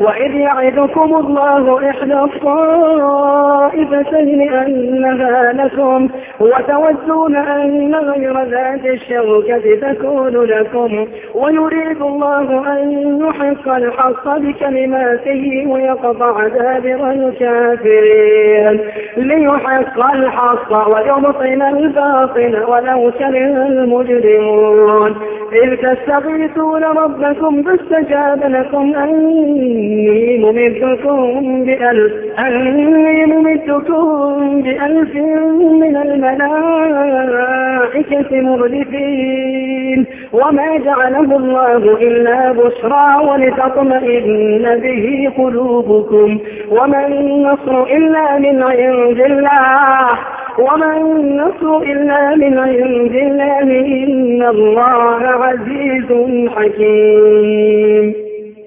وإذ يعدكم الله إحدى الطائفتين أنها لكم وتودون أن غير ذات الشوكة تكون لكم ويريد الله أن يحق الحق بكلماته ويقطع دابر الكافرين ليحق الحق ويبطل الباطل ولو كره المجرمون إذ تستغيثون ربكم فاستجاب لكم أني ممدكم بألف أني ممدكم بألف من الملائكة مردفين وما جعله الله إلا بشرى ولتطمئن به قلوبكم. وما النصر إلا من عند الله. وما النصر إلا من عند الله. إن الله عزيز حكيم.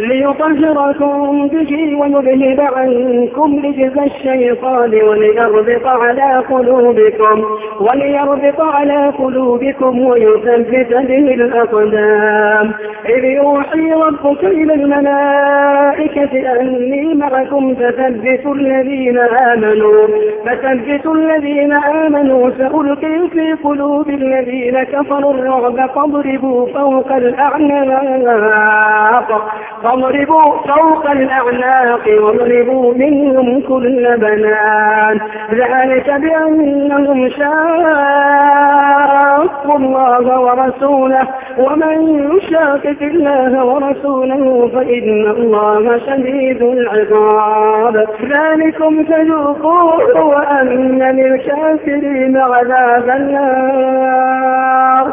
ليطهركم به ويذهب عنكم رجز الشيطان وليربط على قلوبكم وليربط على قلوبكم ويثبت به الأقدام. إذ يوحي ربك إلى الملائكة أني معكم فثبتوا الذين آمنوا فثبتوا الذين آمنوا سألقي في قلوب الذين كفروا الرعب فاضربوا فوق الأعناق. فاضربوا فوق الأعناق واضربوا منهم كل بنان. ذلك بأنهم شاقوا الله ورسوله. ومن يشاقق الله ورسوله فإن الله شديد العقاب. ذلكم تذوقوه وأن للكافرين عذاب النار.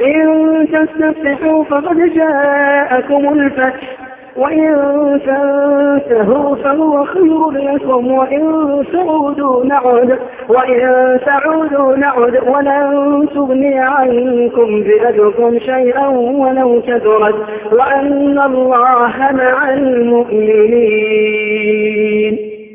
إن تستفتحوا فقد جاءكم الفتح. وإن تنتهوا فهو خير لكم. وإن تعودوا نعد. وإن تعودوا نعد. ولن تغني عنكم بأدكم شيئا ولو كثرت. وأن الله مع المؤمنين.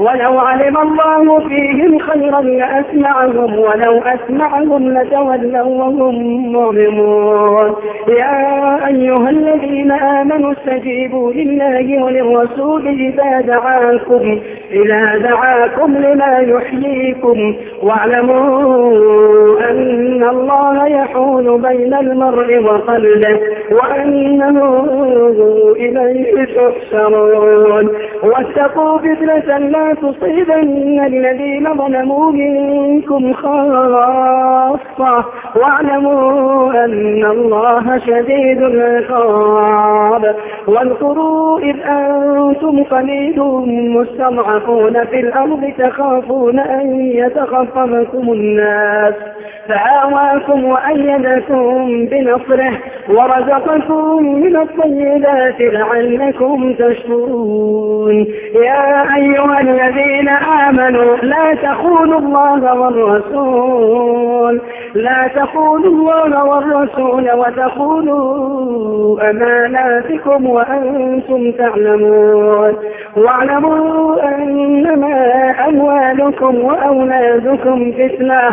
ولو علم الله فيهم خيرا لأسمعهم ولو أسمعهم لتولوا وهم معلمون يا أيها الذين آمنوا استجيبوا لله وللرسول إذا دعاكم. إذا دعاكم لما يحييكم واعلموا أن الله يحول بين المرء وقلبه وأنه إليه تحشرون. واتقوا فتنة لا تصيبن الذين ظلموا منكم خاصة. واعلموا أن الله شديد العقاب. واذكروا إذ أنتم قليل مستضعفون. في الأرض تخافون أن يتخففكم الناس. فآواكم وأيدكم بنصره ورزقكم من الطيبات لعلكم تشكرون. يا أيها الذين آمنوا لا تخونوا الله والرسول لا تخونوا الله والرسول وتخونوا أماناتكم وأنتم تعلمون. واعلموا أنما أموالكم وأولادكم فتنة.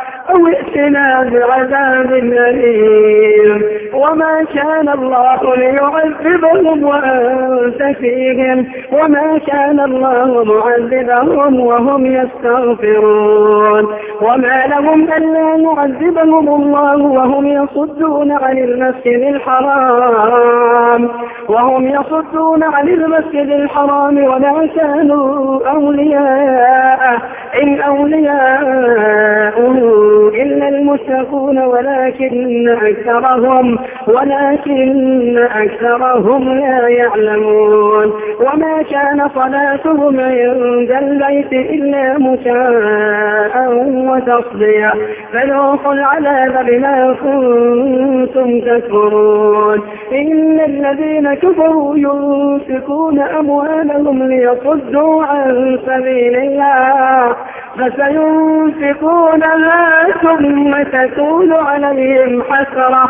أو ائتنا بعذاب أليم. وما كان الله ليعذبهم وأنت فيهم. وما كان الله معذبهم وهم يستغفرون. وما لهم ألا يعذبهم الله وهم يصدون عن المسجد الحرام. وهم يصدون عن المسجد الحرام وما كانوا أولياء إن أولياءه إلا المتقون ولكن أكثرهم. ولكن أكثرهم لا يعلمون. وما كان صلاتهم عند البيت إلا مكاء وتصدية. فذوقوا العذاب بما كنتم تكفرون. إن الذين كفروا ينفقون أموالهم ليصدوا عن سبيل الله. فسينفقونها ثم تكون عليهم حسرة.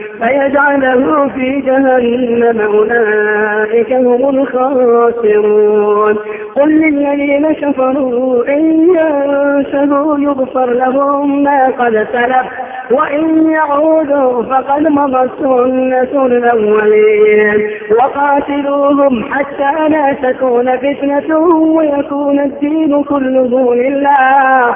فيجعله في جهنم أولئك هم الخاسرون. قل للذين كفروا إن ينشهوا يغفر لهم ما قد سلف وإن يعودوا فقد مضت سنة الأولين. وقاتلوهم حتى لا تكون فتنة ويكون الدين كله لله.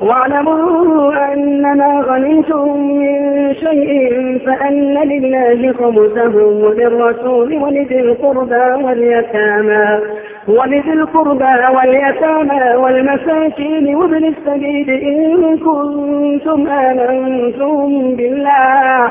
واعلموا أنما غنيتم من شيء فأن لله خمسه وللرسول ولذي القربى واليتامى. ولذي القربى واليتامى والمساكين وابن السبيل إن كنتم آمنتم بالله.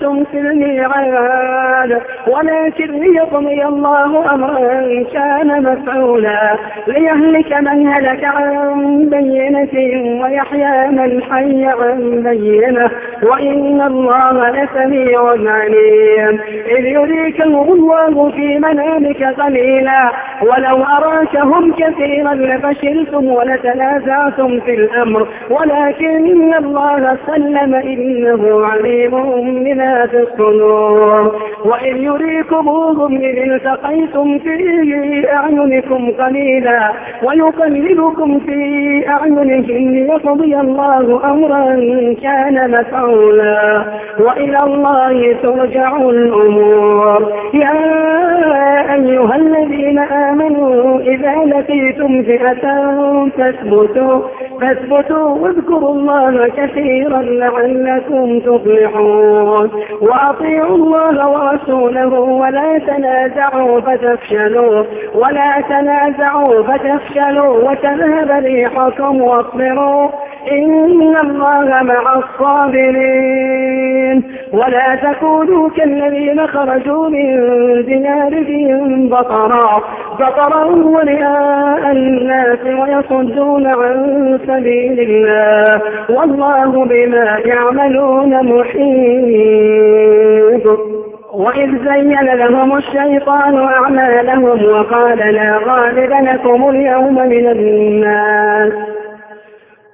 في الميعاد ولكن ليقضي الله أمرا كان مفعولا ليهلك من هلك عن بينة ويحيى من حي عن بينة وإن الله لسميع عليم. إذ يريكهم الله في منامك قليلا ولو أراكهم كثيرا لفشلتم ولتنازعتم في الأمر ولكن الله سلم إنه عليم بما في الصدور. وإذ يريكموهم إذ التقيتم في أعينكم قليلا ويقلبكم في أعينهم ليقضي الله أمرا كان مفعولا. وإلى الله ترجع الأمور. يا أيها الذين آمنوا إذا لقيتم فئة فاثبتوا فاثبتوا واذكروا الله كثيرا لعلكم تفلحون. وأطيعوا الله ورسوله ولا تنازعوا فتفشلوا ولا تنازعوا فتفشلوا وتذهب ريحكم واصبروا. إن الله مع الصابرين ولا تكونوا كالذين خرجوا من ديارهم بطرا بطرا ورئاء الناس ويصدون عن سبيل الله والله بما يعملون محيط وإذ زين لهم الشيطان أعمالهم وقال لا غالب لكم اليوم من الناس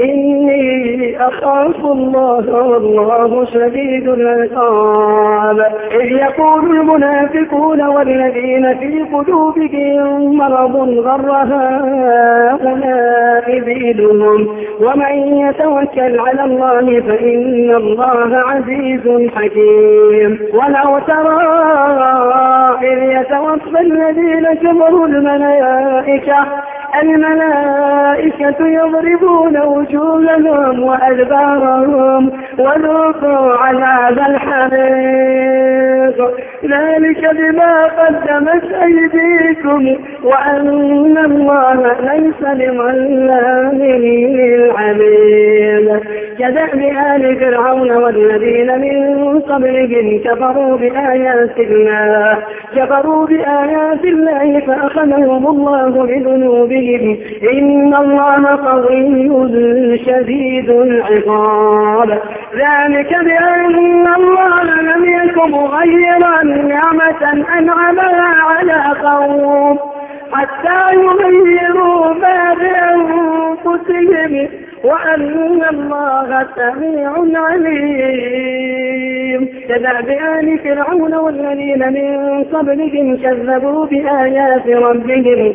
إني أخاف الله والله شديد العقاب. إذ يقول المنافقون والذين في قلوبهم مرض غر هؤلاء دينهم ومن يتوكل على الله فإن الله عزيز حكيم. ولو ترى إذ يتوفى الذين كفروا الملائكة الملائكة يضربون وجوههم وأدبارهم وذوقوا عذاب الحريق. ذلك بما قدمت أيديكم وأن الله ليس بظلام للعبيد. كدأب آل فرعون والذين من قبلهم كفروا بآيات الله. كفروا بآيات الله فأخذهم الله بذنوبهم. إن الله قوي شديد العقاب. ذلك بأن الله لم يكن مغيرا نعمة أنعمها على قوم حتى يغيروا ما بأنفسهم وأن الله سميع عليم. كذب آل فرعون والذين من قبلهم كذبوا بآيات ربهم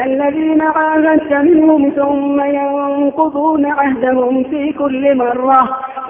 الذين عاهدت منهم ثم ينقضون عهدهم في كل مرة.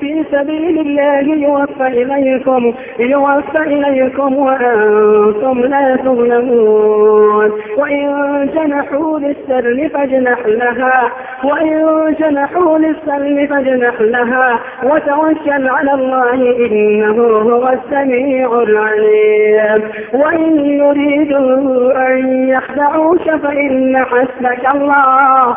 في سبيل الله يوفى إليكم يوفى إليكم وأنتم لا تظلمون. وإن جنحوا للسر فاجنح لها وإن جنحوا للسر فاجنح لها. وتوكل على الله إنه هو السميع العليم. وإن يريدوا أن يخدعوك فإن حسبك الله.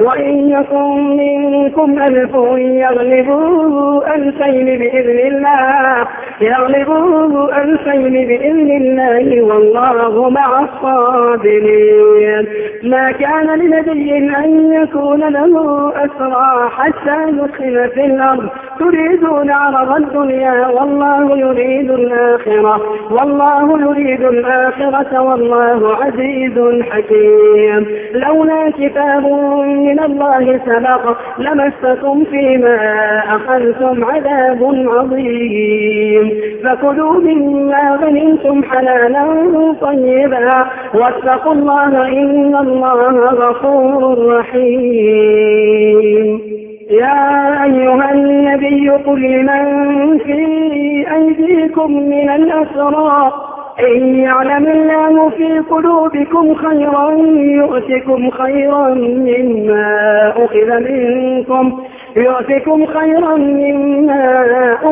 وإن يكن منكم ألف يغلبوا ألفين بإذن الله. يغلبوا ألفين بإذن الله والله مع الصابرين. ما كان لنبي أن يكون له أسرى حتى يدخل في الأرض. تريدون عرض الدنيا والله يريد الآخرة. والله يريد الآخرة والله عزيز حكيم. لولا كتاب من الله سبق لمستكم فيما أخذتم عذاب عظيم. فكلوا مما غنمتم حلالا طيبا واتقوا الله إن الله غفور رحيم. يا أيها النبي قل لمن في أيديكم من الأسرى إن يعلم الله في قلوبكم خيرا يؤتكم خيرا مما أخذ منكم يؤتكم خيرا مما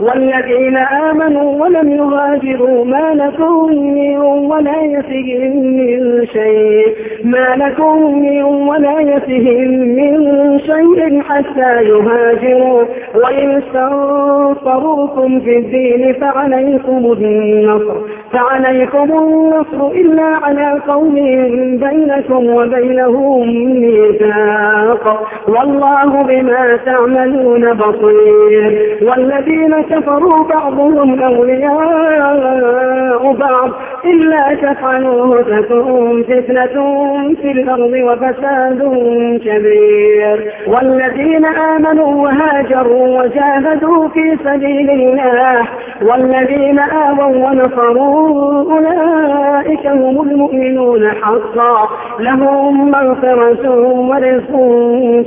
والذين آمنوا ولم يهاجروا ما لكم من ولايتهم من شيء ما لكم من ولايتهم من شيء حتى يهاجروا. وإن استنصروكم في الدين فعليكم النصر. فعليكم النصر إلا على قوم بينكم وبينهم ميثاق. والله بما تعملون بصير. والذين كفروا بعضهم أولياء بعض. إلا تفعلوه تكون فتنة في الأرض وفساد كبير. والذين آمنوا وهاجروا وجاهدوا في سبيل الله. والذين آووا ونصروا أولئك هم المؤمنون حقا لهم مغفرة ورزق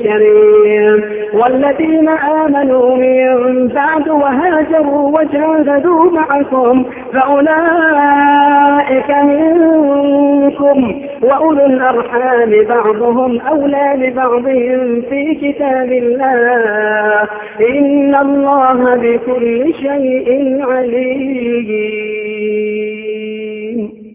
كريم. والذين آمنوا من بعد وهاجروا وجاهدوا معكم فأولئك منكم. وأولو الأرحام بعضهم أولى ببعضهم في كتاب الله. إن الله بكل شيء عليم. الرحيم.